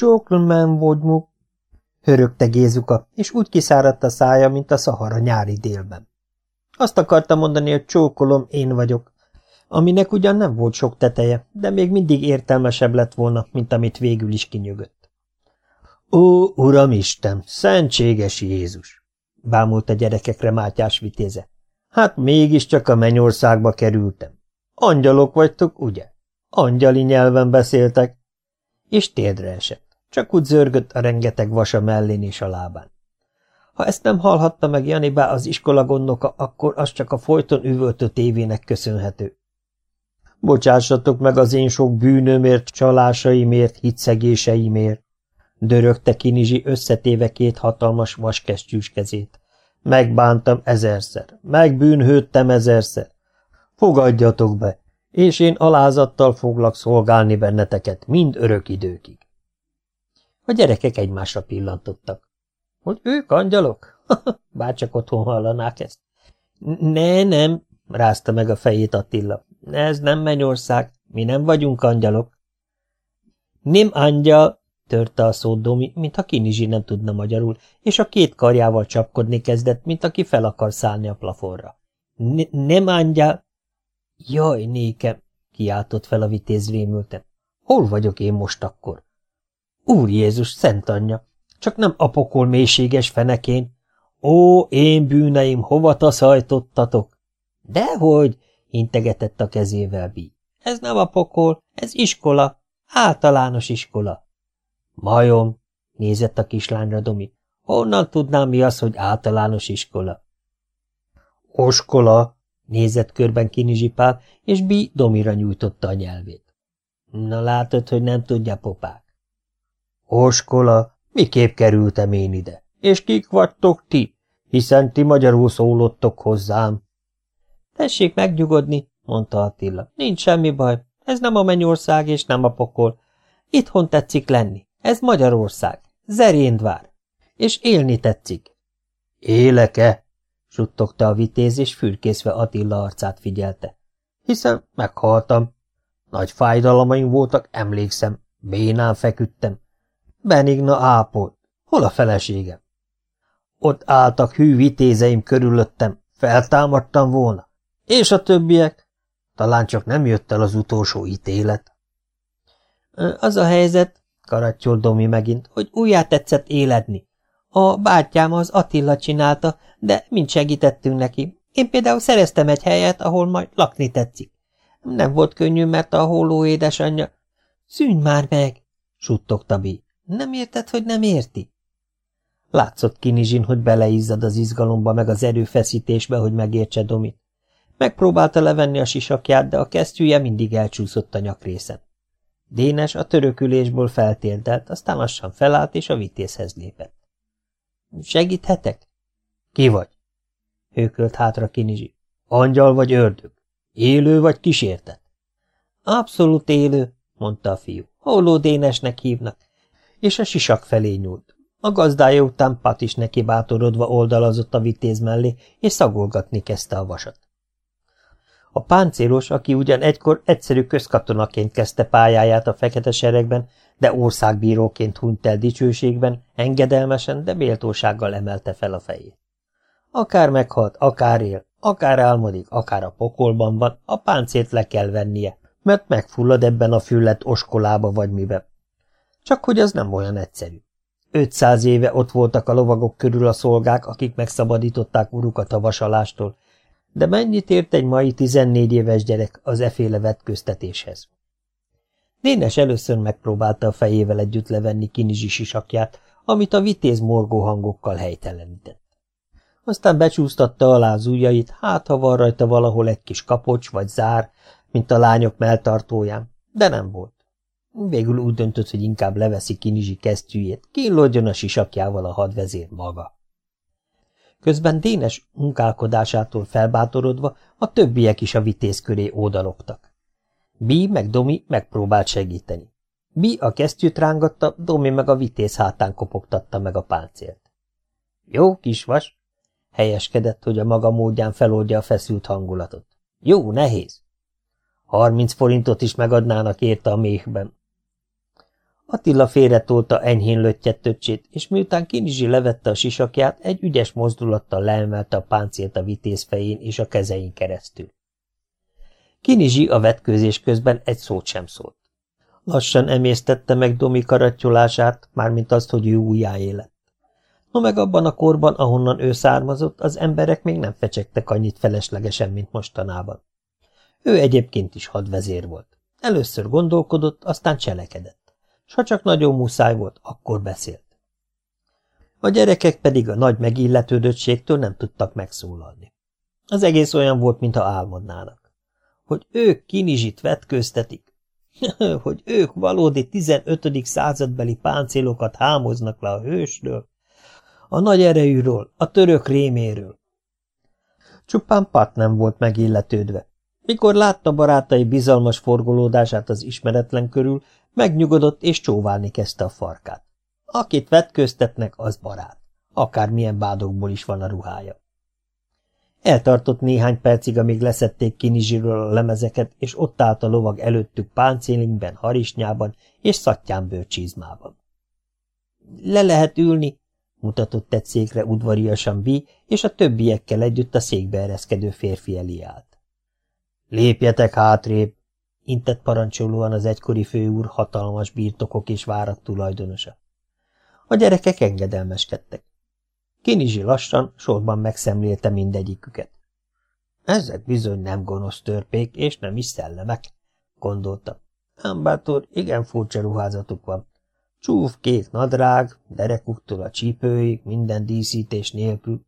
Csóklom vodmuk, hörögte Gézuka, és úgy kiszáradt a szája, mint a szahara nyári délben. Azt akarta mondani, hogy csókolom, én vagyok, aminek ugyan nem volt sok teteje, de még mindig értelmesebb lett volna, mint amit végül is kinyögött. Ó, uram Isten, szentséges Jézus! bámult a gyerekekre Mátyás vitéze. Hát mégiscsak a mennyországba kerültem. Angyalok vagytok, ugye? Angyali nyelven beszéltek. És térdre esett. Csak úgy zörgött a rengeteg vasa mellén és a lábán. Ha ezt nem hallhatta meg Janibá az iskola gondnoka, akkor az csak a folyton üvöltő tévének köszönhető. Bocsássatok meg az én sok bűnömért, csalásaimért, hitszegéseimért, dörögte Kinizsi összetéve két hatalmas vaskesztyűs kezét. Megbántam ezerszer, megbűnhődtem ezerszer. Fogadjatok be, és én alázattal foglak szolgálni benneteket mind örök időkig. A gyerekek egymásra pillantottak. Hogy ők angyalok? Bárcsak otthon hallanák ezt. Ne, nem, rázta meg a fejét Attila. Ez nem mennyország, mi nem vagyunk angyalok. Nem angyal, törte a szót Domi, mintha Kinizsi nem tudna magyarul, és a két karjával csapkodni kezdett, mint aki fel akar szállni a plafonra. Ne, nem angyal. Jaj, nékem, kiáltott fel a vitéz rémülten. Hol vagyok én most akkor? Úr Jézus, szent anyja, csak nem apokol mélységes fenekén. Ó, én bűneim, hova taszajtottatok? Dehogy, integetett a kezével Bí. Ez nem a pokol, ez iskola, általános iskola. Majom, nézett a kislányra Domi. Honnan tudnám mi az, hogy általános iskola? Oskola, nézett körben Kinizsipál, és Bí Domira nyújtotta a nyelvét. Na látod, hogy nem tudja popák. Oskola, miképp kerültem én ide? És kik vagytok ti? Hiszen ti magyarul szólottok hozzám. Tessék megnyugodni, mondta Attila. Nincs semmi baj. Ez nem a mennyország és nem a pokol. Itthon tetszik lenni. Ez Magyarország. Zeréndvár. És élni tetszik. Éleke? suttogta a vitéz, és fürkészve Attila arcát figyelte. Hiszen meghaltam. Nagy fájdalmaim voltak, emlékszem. Bénán feküdtem. Benigna ápolt. Hol a feleségem? Ott álltak hű vitézeim körülöttem. Feltámadtam volna. És a többiek? Talán csak nem jött el az utolsó ítélet. Az a helyzet, karattyol Domi megint, hogy újjá tetszett éledni. A bátyám az Attila csinálta, de mind segítettünk neki. Én például szereztem egy helyet, ahol majd lakni tetszik. Nem volt könnyű, mert a hóló édesanyja... Szűnj már meg, suttogta Bi. Nem érted, hogy nem érti? Látszott Kinizsin, hogy beleizzad az izgalomba meg az erőfeszítésbe, hogy megértse Domit. Megpróbálta levenni a sisakját, de a kesztyűje mindig elcsúszott a nyakrészen. Dénes a törökülésből feltérdelt, aztán lassan felállt, és a vitézhez lépett. – Segíthetek? – Ki vagy? – hőkölt hátra Kinizsi. – Angyal vagy ördög? Élő vagy kísértet? – Abszolút élő – mondta a fiú. – Holló Dénesnek hívnak. És a sisak felé nyúlt. A gazdája után Pat is neki bátorodva oldalazott a vitéz mellé, és szagolgatni kezdte a vasat. A páncélos, aki ugyan egykor egyszerű közkatonaként kezdte pályáját a fekete seregben, de országbíróként hunyt el dicsőségben, engedelmesen, de méltósággal emelte fel a fejét. Akár meghalt, akár él, akár álmodik, akár a pokolban van, a páncét le kell vennie, mert megfullad ebben a füllet oskolába vagy mibe. Csak hogy az nem olyan egyszerű. Ötszáz éve ott voltak a lovagok körül a szolgák, akik megszabadították urukat a vasalástól, de mennyit ért egy mai tizennégy éves gyerek az eféle vetköztetéshez? Dénes először megpróbálta a fejével együtt levenni kinizsi sisakját, amit a vitéz morgó hangokkal helytelenített. Aztán becsúsztatta alá az ujjait, hát ha van rajta valahol egy kis kapocs vagy zár, mint a lányok melltartóján, de nem volt. Végül úgy döntött, hogy inkább leveszi kinizsi kesztyűjét, kínlódjon a sisakjával a hadvezér maga. Közben Dénes munkálkodásától felbátorodva a többiek is a vitéz köré ódalogtak. Bí meg Domi megpróbált segíteni. Bí a kesztyűt rángatta, Domi meg a vitéz hátán kopogtatta meg a páncélt. Jó kis vas, helyeskedett, hogy a maga módján feloldja a feszült hangulatot. Jó, nehéz. Harminc forintot is megadnának érte a méhben. Attila félretolta enyhén löttyett töccsét, és miután Kinizsi levette a sisakját, egy ügyes mozdulattal leemelte a páncélt a vitéz fején és a kezein keresztül. Kinizsi a vetkőzés közben egy szót sem szólt. Lassan emésztette meg Domi karattyolását, mármint azt, hogy ő újjáé lett. No meg abban a korban, ahonnan ő származott, az emberek még nem fecsegtek annyit feleslegesen, mint mostanában. Ő egyébként is hadvezér volt. Először gondolkodott, aztán cselekedett. S ha csak nagyon muszáj volt, akkor beszélt. A gyerekek pedig a nagy megilletődöttségtől nem tudtak megszólalni. Az egész olyan volt, mintha álmodnának. Hogy ők kinizsit vetköztetik, hogy ők valódi 15. századbeli páncélokat hámoznak le a hősről, a nagy erejűről, a török réméről. Csupán Pat nem volt megilletődve. Mikor látta barátai bizalmas forgolódását az ismeretlen körül, megnyugodott és csóválni kezdte a farkát. Akit vetköztetnek, az barát. Akármilyen bádokból is van a ruhája. Eltartott néhány percig, amíg leszették Kinizsiről a lemezeket, és ott állt a lovag előttük páncélingben, harisnyában és szattyán bőrcsizmában. Le lehet ülni, mutatott egy székre udvariasan Bi, és a többiekkel együtt a székbe ereszkedő férfi elé állt. Lépjetek hátrébb, intett parancsolóan az egykori főúr hatalmas birtokok és várak tulajdonosa. A gyerekek engedelmeskedtek. Kinizsi lassan, sorban megszemlélte mindegyiküket. Ezek bizony nem gonosz törpék, és nem is szellemek, gondolta. Ám igen furcsa ruházatuk van. Csúf kék nadrág, derekuktól a csípőig, minden díszítés nélkül,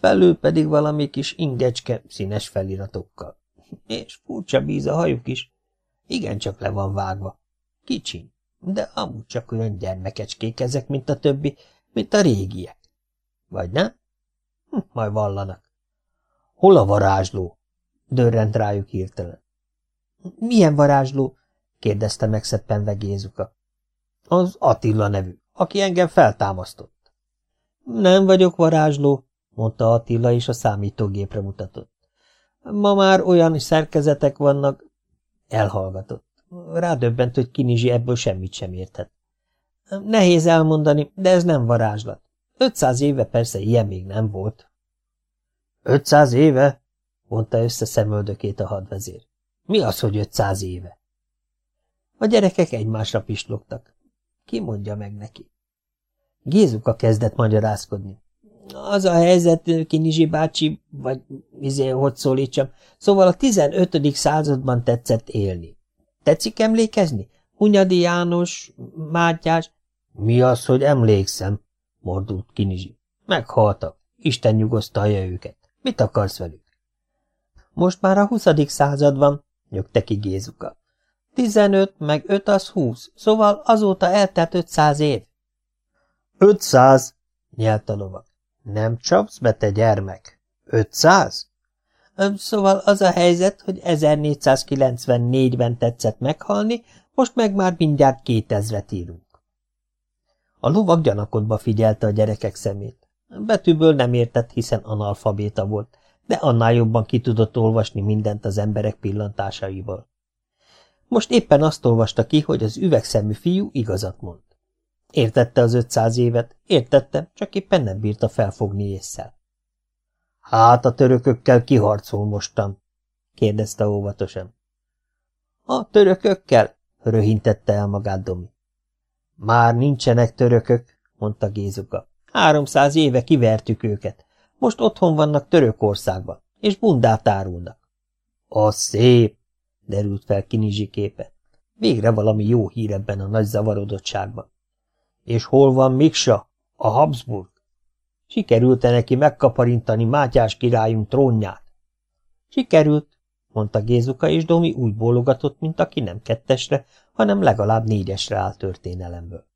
felül pedig valami kis ingecske színes feliratokkal. És furcsa bíz a hajuk is. Igen, csak le van vágva. Kicsin, de amúgy csak olyan gyermekecskék ezek, mint a többi, mint a régiek. Vagy nem? Hm, majd vallanak. Hol a varázsló? Dörrent rájuk hirtelen. Milyen varázsló? kérdezte megszeppenve Gézuka. Az Attila nevű, aki engem feltámasztott. Nem vagyok varázsló, mondta Attila, és a számítógépre mutatott. Ma már olyan szerkezetek vannak. Elhallgatott. Rádöbbent, hogy Kinizsi ebből semmit sem érthet. Nehéz elmondani, de ez nem varázslat. Ötszáz éve persze ilyen még nem volt. Ötszáz éve? mondta össze szemöldökét a hadvezér. Mi az, hogy ötszáz éve? A gyerekek egymásra pislogtak. Ki mondja meg neki? Gézuka kezdett magyarázkodni. Az a helyzet, Kinizsi bácsi, vagy izé, hogy szólítsam, szóval a 15. században tetszett élni. Tetszik emlékezni? Hunyadi János, Mátyás... Mi az, hogy emlékszem? mordult Kinizsi. Meghaltak. Isten nyugosztalja őket. Mit akarsz velük? Most már a 20. század van, nyögte ki Gézuka. 15 meg 5 az 20, szóval azóta eltelt 500 év. 500, nyelt a lovag. Nem csapsz be, te gyermek? 500? Szóval az a helyzet, hogy 1494-ben tetszett meghalni, most meg már mindjárt 2000-et írunk. A lovag gyanakodva figyelte a gyerekek szemét. Betűből nem értett, hiszen analfabéta volt, de annál jobban ki tudott olvasni mindent az emberek pillantásaiból. Most éppen azt olvasta ki, hogy az üvegszemű fiú igazat mond. Értette az ötszáz évet, értette, csak éppen nem bírta felfogni észszel. Hát a törökökkel kiharcol mostan? kérdezte óvatosan. A törökökkel? röhintette el magát Domi. Már nincsenek törökök, mondta Gézuka. Háromszáz éve kivertük őket. Most otthon vannak Törökországban, és bundát árulnak. A szép, derült fel Kinizsi képe. Végre valami jó hír ebben a nagy zavarodottságban. És hol van Miksa, a Habsburg? Sikerült-e neki megkaparintani Mátyás királyunk trónját? Sikerült, mondta Gézuka, és Domi úgy bólogatott, mint aki nem kettesre, hanem legalább négyesre áll történelemből.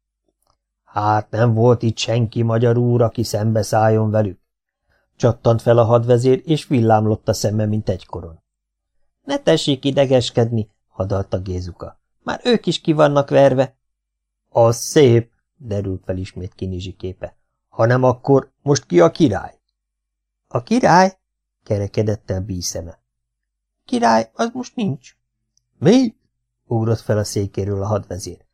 Hát nem volt itt senki magyar úr, aki szembeszálljon velük. Csattant fel a hadvezér, és villámlott a szeme, mint egykoron. Ne tessék idegeskedni, hadalta Gézuka. Már ők is ki vannak verve. Az szép, derült fel ismét Kinizsi képe. Hanem akkor most ki a király? A király? kerekedett el bíszeme. Király, az most nincs. Mi? ugrott fel a székéről a hadvezér.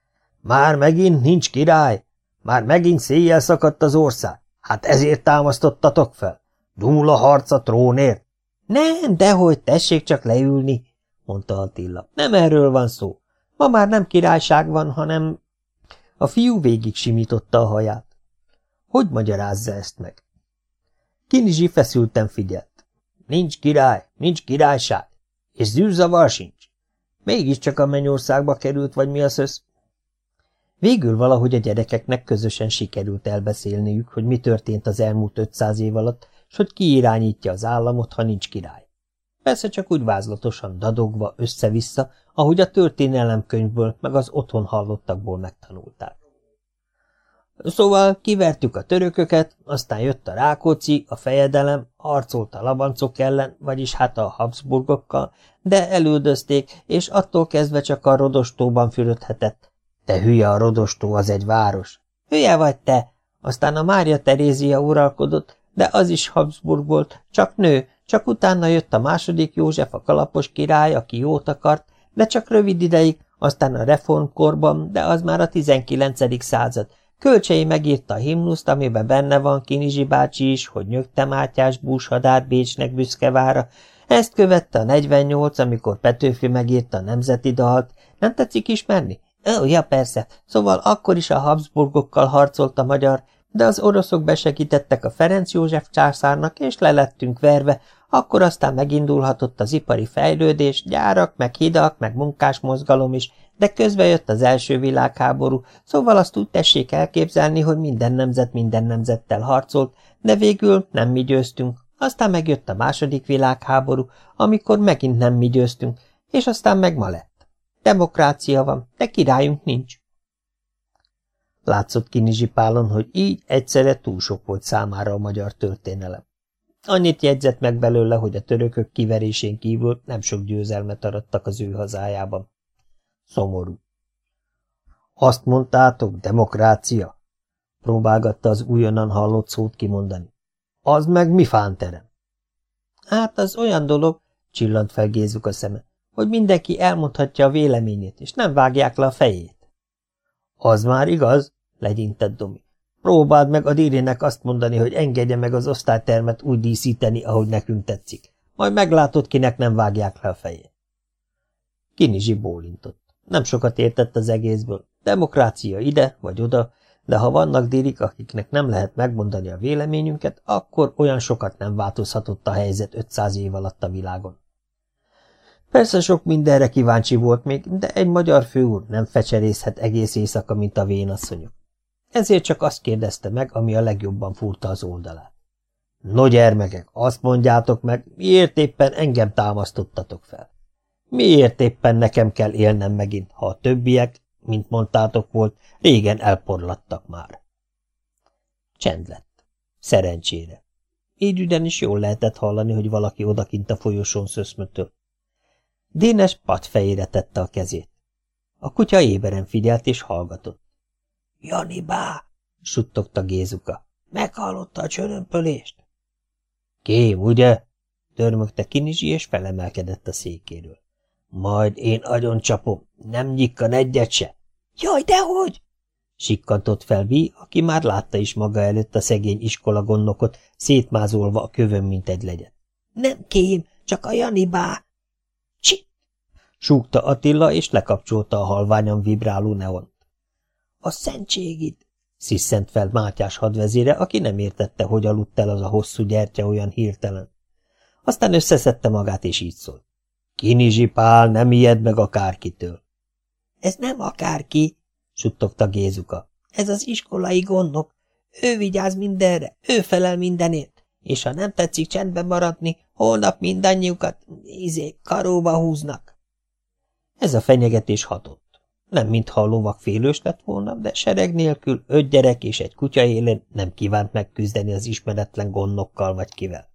Már megint nincs király? Már megint széjjel szakadt az ország? Hát ezért támasztottatok fel? Dúl a harc a trónért? Nem, dehogy, tessék csak leülni, mondta Attila. Nem erről van szó. Ma már nem királyság van, hanem... A fiú végig simította a haját. Hogy magyarázza ezt meg? Kinizsi feszülten figyelt. Nincs király, nincs királyság, és zűrzavar sincs. Mégiscsak a mennyországba került, vagy mi a szösz? Végül valahogy a gyerekeknek közösen sikerült elbeszélniük, hogy mi történt az elmúlt 500 év alatt, és hogy ki irányítja az államot, ha nincs király. Persze csak úgy vázlatosan dadogva össze-vissza, ahogy a történelemkönyvből meg az otthon hallottakból megtanulták. Szóval kivertük a törököket, aztán jött a Rákóczi, a fejedelem, harcolt a labancok ellen, vagyis hát a Habsburgokkal, de elüldözték, és attól kezdve csak a Rodostóban fürödhetett. Te hülye, a Rodostó az egy város. Hülye vagy te! Aztán a Mária Terézia uralkodott, de az is Habsburg volt, csak nő, csak utána jött a második József, a kalapos király, aki jót akart, de csak rövid ideig, aztán a reformkorban, de az már a 19. század. Kölcsei megírta a himnuszt, amiben benne van Kinizsi bácsi is, hogy nyögte Mátyás búshadár Bécsnek büszke. Ezt követte a 48, amikor Petőfi megírta a nemzeti dalt. Nem tetszik ismerni? Ó, ja, persze. Szóval akkor is a Habsburgokkal harcolt a magyar, de az oroszok besegítettek a Ferenc József császárnak, és lelettünk verve, akkor aztán megindulhatott az ipari fejlődés, gyárak, meg hidak, meg munkásmozgalom is, de közbe jött az első világháború, szóval azt úgy tessék elképzelni, hogy minden nemzet minden nemzettel harcolt, de végül nem mi győztünk. Aztán megjött a második világháború, amikor megint nem mi győztünk, és aztán meg ma lett. Demokrácia van, de királyunk nincs. Látszott Kinizsi Pálon, hogy így egyszerre túl sok volt számára a magyar történelem. Annyit jegyzett meg belőle, hogy a törökök kiverésén kívül nem sok győzelmet arattak az ő hazájában. Szomorú. Azt mondtátok, demokrácia? Próbálgatta az újonnan hallott szót kimondani. Az meg mi fánterem? Hát az olyan dolog, csillant fel Gézuk a szeme, hogy mindenki elmondhatja a véleményét, és nem vágják le a fejét. Az már igaz, legyintett Domi. Próbáld meg a dírének azt mondani, hogy engedje meg az osztálytermet úgy díszíteni, ahogy nekünk tetszik. Majd meglátod, kinek nem vágják le a fejét. Kinizsi bólintott. Nem sokat értett az egészből. Demokrácia ide vagy oda, de ha vannak dírik, akiknek nem lehet megmondani a véleményünket, akkor olyan sokat nem változhatott a helyzet 500 év alatt a világon. Persze sok mindenre kíváncsi volt még, de egy magyar főúr nem fecserészhet egész éjszaka, mint a vénasszonyok. Ezért csak azt kérdezte meg, ami a legjobban furta az oldalát. No gyermekek, azt mondjátok meg, miért éppen engem támasztottatok fel? Miért éppen nekem kell élnem megint, ha a többiek, mint mondtátok volt, régen elporlattak már? Csend lett. Szerencsére. Így ugyanis jól lehetett hallani, hogy valaki odakint a folyosón szöszmötől. Dénes fejére tette a kezét. A kutya éberen figyelt és hallgatott. – Jani bá! – suttogta Gézuka. – Meghallotta a csörömpölést? – Kém, ugye? – dörmögte Kinizsi, és felemelkedett a székéről. – Majd én agyon csapom, nem nyikkan egyet se. – Jaj, dehogy! – sikkantott fel Vi, aki már látta is maga előtt a szegény iskola gondnokot, szétmázolva a kövön, mint egy legyet. – Nem kém, csak a Jani bá! – Csi! – súgta Attila, és lekapcsolta a halványan vibráló neont. A szentségit! sziszent fel Mátyás hadvezére, aki nem értette, hogy aludt el az a hosszú gyertya olyan hirtelen. Aztán összeszedte magát, és így szólt. Kinizsi Pál nem ijed meg akárkitől. Ez nem akárki, suttogta Gézuka. Ez az iskolai gondnok. Ő vigyáz mindenre, ő felel mindenért, és ha nem tetszik csendben maradni, holnap mindannyiukat, izé, karóba húznak. Ez a fenyegetés hatott. Nem mintha a lovak félős lett volna, de sereg nélkül öt gyerek és egy kutya élén nem kívánt megküzdeni az ismeretlen gondokkal vagy kivel.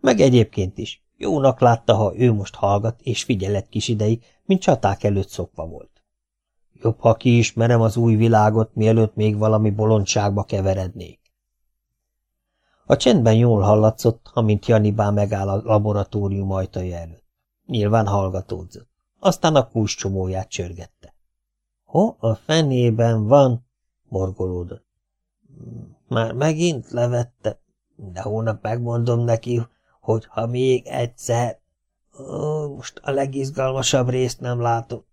Meg egyébként is, jónak látta, ha ő most hallgat és figyelet kis ideig, mint csaták előtt szokva volt. Jobb, ha kiismerem az új világot, mielőtt még valami bolondságba keverednék. A csendben jól hallatszott, amint Janibá megáll a laboratórium ajtaja előtt. Nyilván hallgatódzott. Aztán a kulcscsomóját csörgette. Ho a fenében van? morgolódott. Már megint levette, de hónap megmondom neki, hogy ha még egyszer... Ó, most a legizgalmasabb részt nem látom.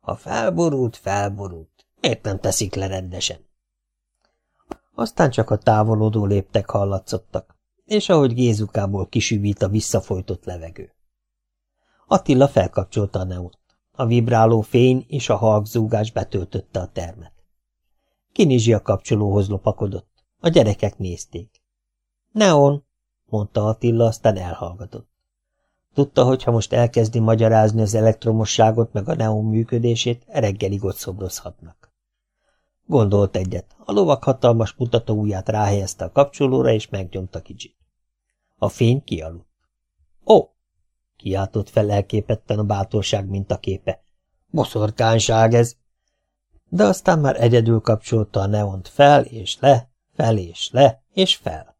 Ha felborult, felborult. Miért nem teszik le rendesen? Aztán csak a távolodó léptek hallatszottak, és ahogy Gézukából kisüvít a visszafolytott levegő. Attila felkapcsolta a neót. A vibráló fény és a halkzúgás betöltötte a termet. Kinizsi a kapcsolóhoz lopakodott. A gyerekek nézték. Neon, mondta Attila, aztán elhallgatott. Tudta, hogy ha most elkezdi magyarázni az elektromosságot meg a neon működését, reggelig ott szobrozhatnak. Gondolt egyet, a lovak hatalmas mutató ujját ráhelyezte a kapcsolóra, és megnyomta kicsit. A fény kialudt. Ó! Kiáltott fel elképetten a bátorság mintaképe. Boszorkányság ez! De aztán már egyedül kapcsolta a neont fel és le, fel és le, és fel.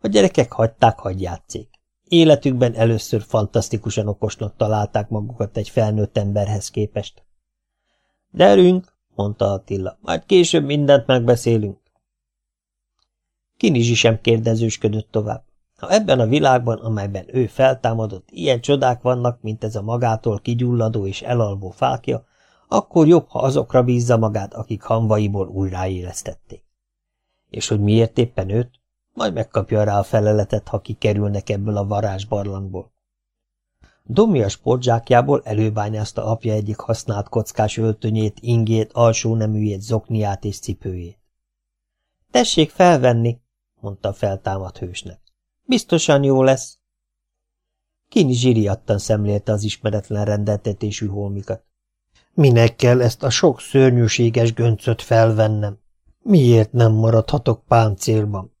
A gyerekek hagyták, hagy játszék. Életükben először fantasztikusan okosnak találták magukat egy felnőtt emberhez képest. Derünk, mondta Attila, majd később mindent megbeszélünk. Kinizsi sem kérdezősködött tovább. Ha ebben a világban, amelyben ő feltámadott, ilyen csodák vannak, mint ez a magától kigyulladó és elalvó fákja, akkor jobb, ha azokra bízza magát, akik hamvaiból újraélesztették. És hogy miért éppen őt? Majd megkapja rá a feleletet, ha kikerülnek ebből a varázsbarlangból. Domi a sportzsákjából előbányázta apja egyik használt kockás öltönyét, ingét, alsó neműjét, zokniát és cipőjét. Tessék felvenni, mondta a feltámadt hősnek. Biztosan jó lesz. Kini zsiriattan szemlélte az ismeretlen rendeltetésű holmikat. Minek kell ezt a sok szörnyűséges göncöt felvennem? Miért nem maradhatok páncélban?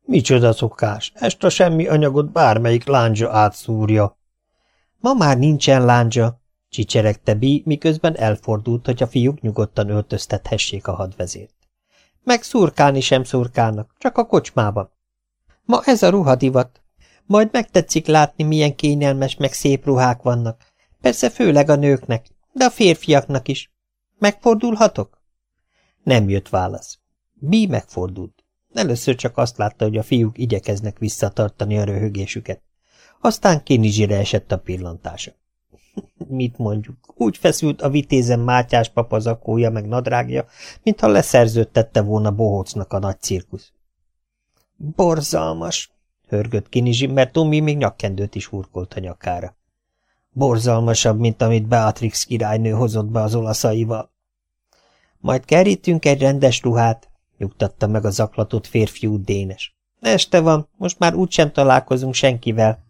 Micsoda szokás, ezt a semmi anyagot bármelyik lándzsa átszúrja. Ma már nincsen lándzsa, csicseregte Bí, miközben elfordult, hogy a fiúk nyugodtan öltöztethessék a hadvezért. Meg szurkálni sem szurkálnak, csak a kocsmában. Ma ez a ruhadivat. Majd megtetszik látni, milyen kényelmes meg szép ruhák vannak. Persze főleg a nőknek, de a férfiaknak is. Megfordulhatok? Nem jött válasz. Bí megfordult. Először csak azt látta, hogy a fiúk igyekeznek visszatartani a röhögésüket. Aztán Kinizsire esett a pillantása. Mit mondjuk, úgy feszült a vitézen Mátyás papa zakója meg nadrágja, mintha leszerződtette volna Bohócnak a nagy cirkusz. Borzalmas, hörgött Kinizsi, mert Tomi még nyakkendőt is hurkolt a nyakára. Borzalmasabb, mint amit Beatrix királynő hozott be az olaszaival. Majd kerítünk egy rendes ruhát, nyugtatta meg a zaklatott férfiú Dénes. Este van, most már úgysem találkozunk senkivel.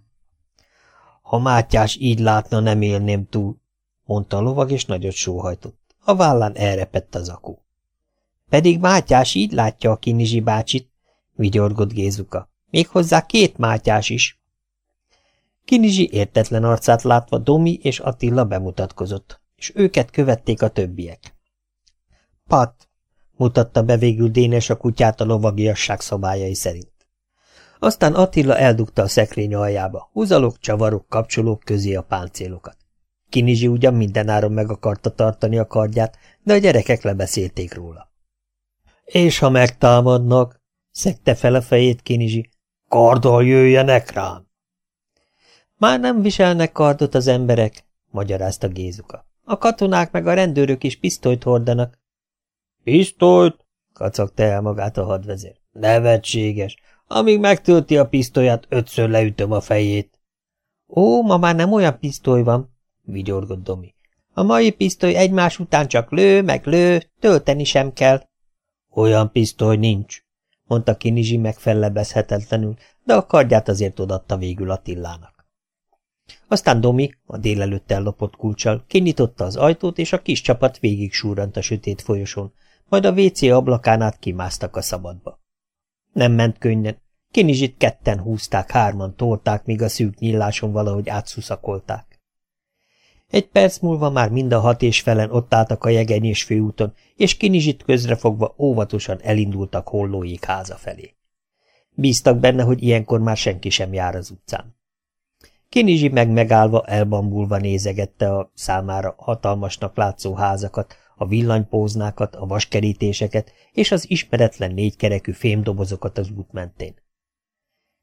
Ha Mátyás így látna, nem élném túl, mondta a lovag, és nagyot sóhajtott. A vállán elrepett az akó. Pedig Mátyás így látja a Kinizsi bácsit, vigyorgott Gézuka. Méghozzá két Mátyás is. Kinizsi értetlen arcát látva Domi és Attila bemutatkozott, és őket követték a többiek. Pat, mutatta be végül Dénes a kutyát a lovagiasság szabályai szerint. Aztán Attila eldugta a szekrény aljába, húzalok, csavarok, kapcsolók közé a páncélokat. Kinizsi ugyan mindenáron meg akarta tartani a kardját, de a gyerekek lebeszélték róla. És ha megtámadnak, szekte fel a fejét Kinizsi, kardal jöjjenek rám! Már nem viselnek kardot az emberek, magyarázta Gézuka. A katonák meg a rendőrök is pisztolyt hordanak. Pisztolyt? kacagta el magát a hadvezér. Nevetséges. Amíg megtölti a pisztolyát, ötször leütöm a fejét. Ó, ma már nem olyan pisztoly van, vigyorgott Domi. A mai pisztoly egymás után csak lő, meg lő, tölteni sem kell. Olyan pisztoly nincs, mondta Kinizsi megfellebezhetetlenül, de a kardját azért odatta végül Attilának. Aztán Domi, a délelőtt ellopott kulcsal, kinyitotta az ajtót, és a kis csapat végig súrant a sötét folyosón, majd a WC ablakán át kimásztak a szabadba. Nem ment könnyen. Kinizsit ketten húzták, hárman tolták, míg a szűk nyíláson valahogy átszuszakolták. Egy perc múlva már mind a hat és felen ott álltak a jegenyés főúton, és Kinizsit közrefogva óvatosan elindultak hollóik háza felé. Bíztak benne, hogy ilyenkor már senki sem jár az utcán. Kinizsi meg megállva, elbambulva nézegette a számára hatalmasnak látszó házakat, a villanypóznákat, a vaskerítéseket és az ismeretlen négykerekű fémdobozokat az út mentén.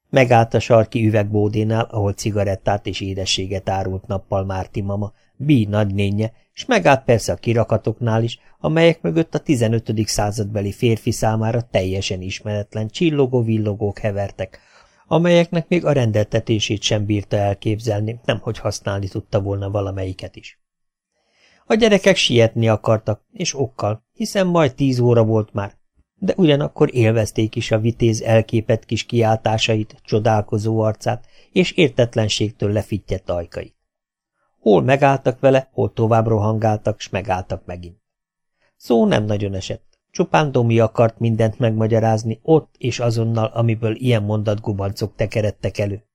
Megállt a sarki üvegbódénál, ahol cigarettát és édességet árult nappal Márti mama, Bí nagynénye, és megállt persze a kirakatoknál is, amelyek mögött a 15. századbeli férfi számára teljesen ismeretlen csillogó-villogók hevertek, amelyeknek még a rendeltetését sem bírta elképzelni, nemhogy használni tudta volna valamelyiket is. A gyerekek sietni akartak, és okkal, hiszen majd tíz óra volt már, de ugyanakkor élvezték is a vitéz elképett kis kiáltásait, csodálkozó arcát és értetlenségtől lefittyett ajkait. Hol megálltak vele, hol tovább rohangáltak, s megálltak megint. Szó nem nagyon esett. Csupán Domi akart mindent megmagyarázni ott és azonnal, amiből ilyen mondatgubancok tekeredtek elő.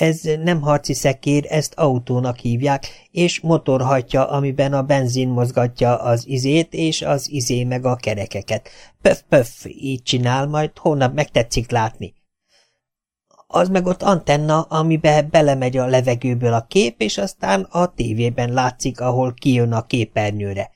Ez nem harci szekér, ezt autónak hívják, és motorhatja, amiben a benzin mozgatja az izét, és az izé meg a kerekeket. Pöf, pöf, így csinál, majd holnap megtetszik látni. Az meg ott antenna, amibe belemegy a levegőből a kép, és aztán a tévében látszik, ahol kijön a képernyőre.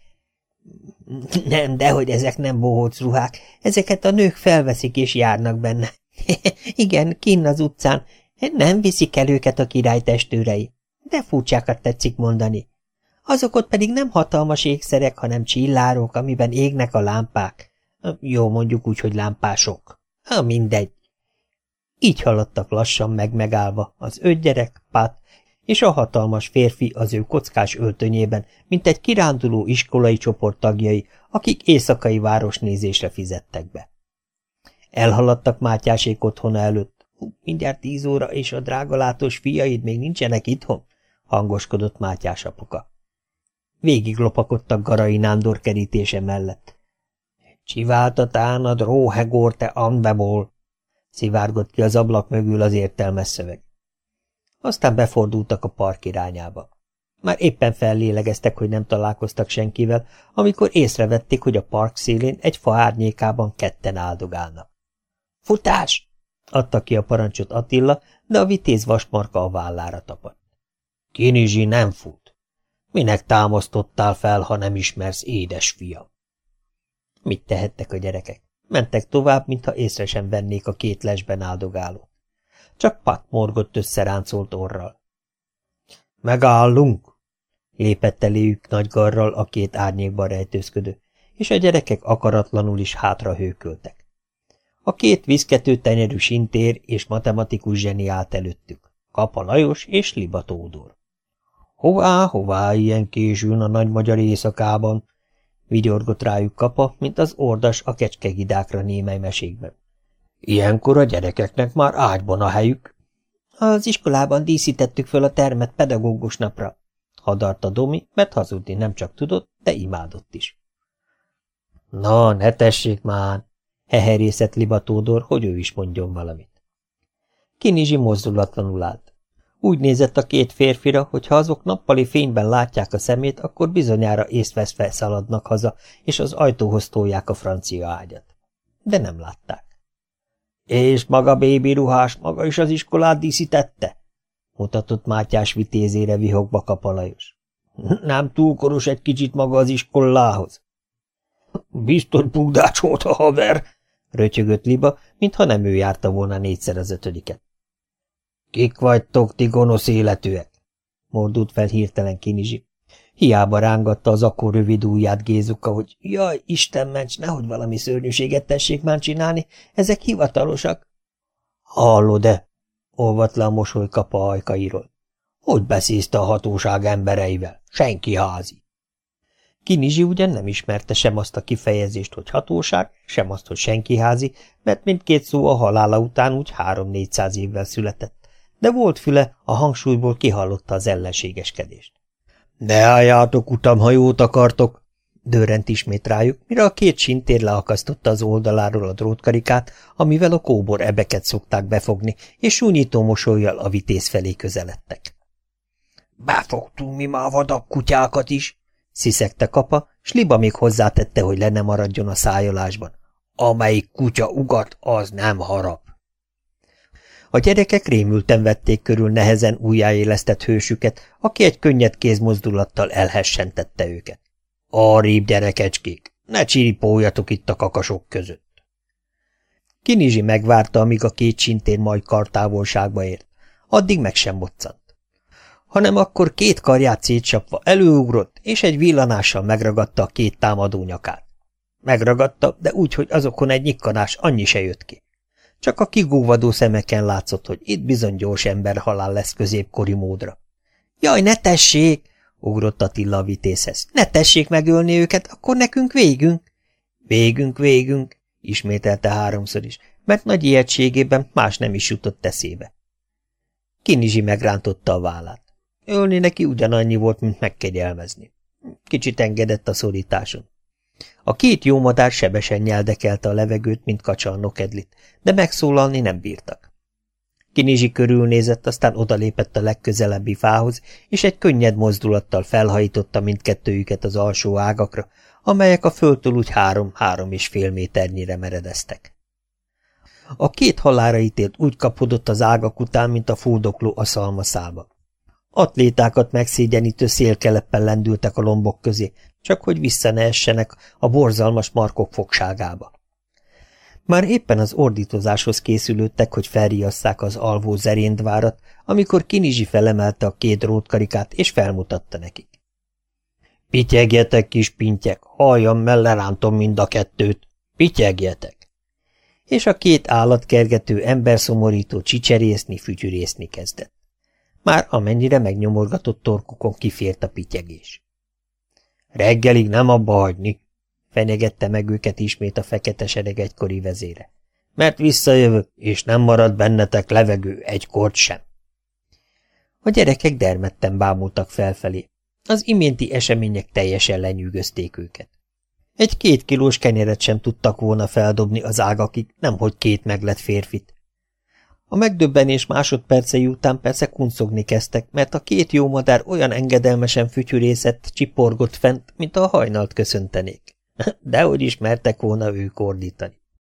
Nem, dehogy ezek nem bohóc ruhák, ezeket a nők felveszik és járnak benne. Igen, kinn az utcán, nem viszik el őket a király testőrei, de furcsákat tetszik mondani. Azok ott pedig nem hatalmas ékszerek, hanem csillárok, amiben égnek a lámpák. Jó, mondjuk úgy, hogy lámpások. Ha mindegy. Így haladtak lassan meg megállva az öt gyerek, Pat és a hatalmas férfi az ő kockás öltönyében, mint egy kiránduló iskolai csoport tagjai, akik éjszakai városnézésre fizettek be. Elhaladtak Mátyásék otthona előtt. Mindjárt tíz óra, és a drágalátós fiaid még nincsenek itthon, hangoskodott Mátyás apuka. Végig lopakodtak Garai Nándor kerítése mellett. Csiváltatán a dróhegor te anbebol, szivárgott ki az ablak mögül az értelmes szöveg. Aztán befordultak a park irányába. Már éppen fellélegeztek, hogy nem találkoztak senkivel, amikor észrevették, hogy a park szélén egy fa árnyékában ketten áldogálnak. – Futás! – adta ki a parancsot Attila, de a vitéz vasmarka a vállára tapadt. – Kinizsi nem fut. Minek támasztottál fel, ha nem ismersz, édes fiam? Mit tehettek a gyerekek? Mentek tovább, mintha észre sem vennék a két lesben áldogálót. Csak Pat morgott összeráncolt orral. Megállunk! lépett eléjük nagygarral a két árnyékban rejtőzködő, és a gyerekek akaratlanul is hátra hőköltek. A két viszkető tenyerű sintér és matematikus zseni állt előttük, Kapa Lajos és Liba Tódor. Hová, hová ilyen későn a nagy magyar éjszakában? vigyorgott rájuk Kapa, mint az ordas a kecskegidákra némely mesékben. Ilyenkor a gyerekeknek már ágyban a helyük. Az iskolában díszítettük föl a termet pedagógus napra, hadarta Domi, mert hazudni nem csak tudott, de imádott is. Na, ne tessék már, heherészett Libatódor, hogy ő is mondjon valamit. Kinizsi mozdulatlanul állt. Úgy nézett a két férfira, hogy ha azok nappali fényben látják a szemét, akkor bizonyára észveszve szaladnak haza, és az ajtóhoz tolják a francia ágyat. De nem látták. És maga bébi ruhás, maga is az iskolát díszítette? mutatott Mátyás vitézére vihogva kapalajos. Nem túl koros egy kicsit maga az iskolához. Biztos bugdács volt a haver, rötyögött Liba, mintha nem ő járta volna négyszer az ötödiket. Kik vagytok, ti gonosz életűek? mordult fel hirtelen Kinizsi. Hiába rángatta az akkor rövid ujját Gézuka, hogy jaj, Isten ments, nehogy valami szörnyűséget tessék már csinálni, ezek hivatalosak. Hallod-e? olvat le a mosoly kapa ajkairól. Hogy beszélsz a hatóság embereivel? Senki házi. Kinizsi ugyan nem ismerte sem azt a kifejezést, hogy hatóság, sem azt, hogy senki házi, mert mindkét szó a halála után úgy három-négyszáz évvel született, de volt füle, a hangsúlyból kihallotta az ellenségeskedést. Ne álljátok utam, ha jót akartok! Dörrent ismét rájuk, mire a két sintér leakasztotta az oldaláról a drótkarikát, amivel a kóbor ebeket szokták befogni, és súnyító mosolyjal a vitéz felé közeledtek. Befogtunk mi már vadak kutyákat is, sziszegte kapa, s Liba még hozzátette, hogy le ne maradjon a szájolásban. Amelyik kutya ugat, az nem harap. A gyerekek rémülten vették körül nehezen újjáélesztett hősüket, aki egy könnyed kézmozdulattal elhessentette őket. Arrébb, gyerekecskék, ne csiripoljatok itt a kakasok között. Kinizsi megvárta, amíg a két sintér majd kartávolságba ért. Addig meg sem moccant. Hanem akkor két karját szétcsapva előugrott, és egy villanással megragadta a két támadó nyakát. Megragadta, de úgy, hogy azokon egy nyikkanás annyi se jött ki. Csak a kigúvadó szemeken látszott, hogy itt bizony gyors ember halál lesz középkori módra. – Jaj, ne tessék! – ugrott Attila a vitézhez. – Ne tessék megölni őket, akkor nekünk végünk! – Végünk, végünk! – ismételte háromszor is, mert nagy ijegységében más nem is jutott eszébe. Kinizsi megrántotta a vállát. Ölni neki ugyanannyi volt, mint megkegyelmezni. Kicsit engedett a szorításon. A két jó madár sebesen nyeldekelte a levegőt, mint kacsa a nokedlit, de megszólalni nem bírtak. Kinizsi körülnézett, aztán odalépett a legközelebbi fához, és egy könnyed mozdulattal felhajította mindkettőjüket az alsó ágakra, amelyek a földtől úgy három-három és fél méternyire meredeztek. A két halára ítélt úgy kapodott az ágak után, mint a fúdokló a szalmaszába. Atlétákat megszégyenítő szélkeleppen lendültek a lombok közé, csak hogy vissza ne essenek a borzalmas markok fogságába. Már éppen az ordítozáshoz készülődtek, hogy felriasszák az alvó zeréndvárat, amikor Kinizsi felemelte a két rótkarikát, és felmutatta nekik. Pityegjetek, kis pintyek, halljam melle rántom mind a kettőt. Pityegjetek! És a két állatkergető emberszomorító csicserészni, fütyürészni kezdett. Már amennyire megnyomorgatott torkukon kifért a pityegés. Reggelig nem abba hagyni, fenyegette meg őket ismét a fekete sereg egykori vezére. Mert visszajövök, és nem marad bennetek levegő egy kort sem. A gyerekek dermedten bámultak felfelé. Az iménti események teljesen lenyűgözték őket. Egy két kilós kenyeret sem tudtak volna feldobni az ágakig, nemhogy két meglett férfit. A megdöbbenés másodpercei után persze kuncogni kezdtek, mert a két jó madár olyan engedelmesen fütyürészett, csiporgott fent, mint a hajnalt köszöntenék. Dehogy is mertek volna ők ordítani.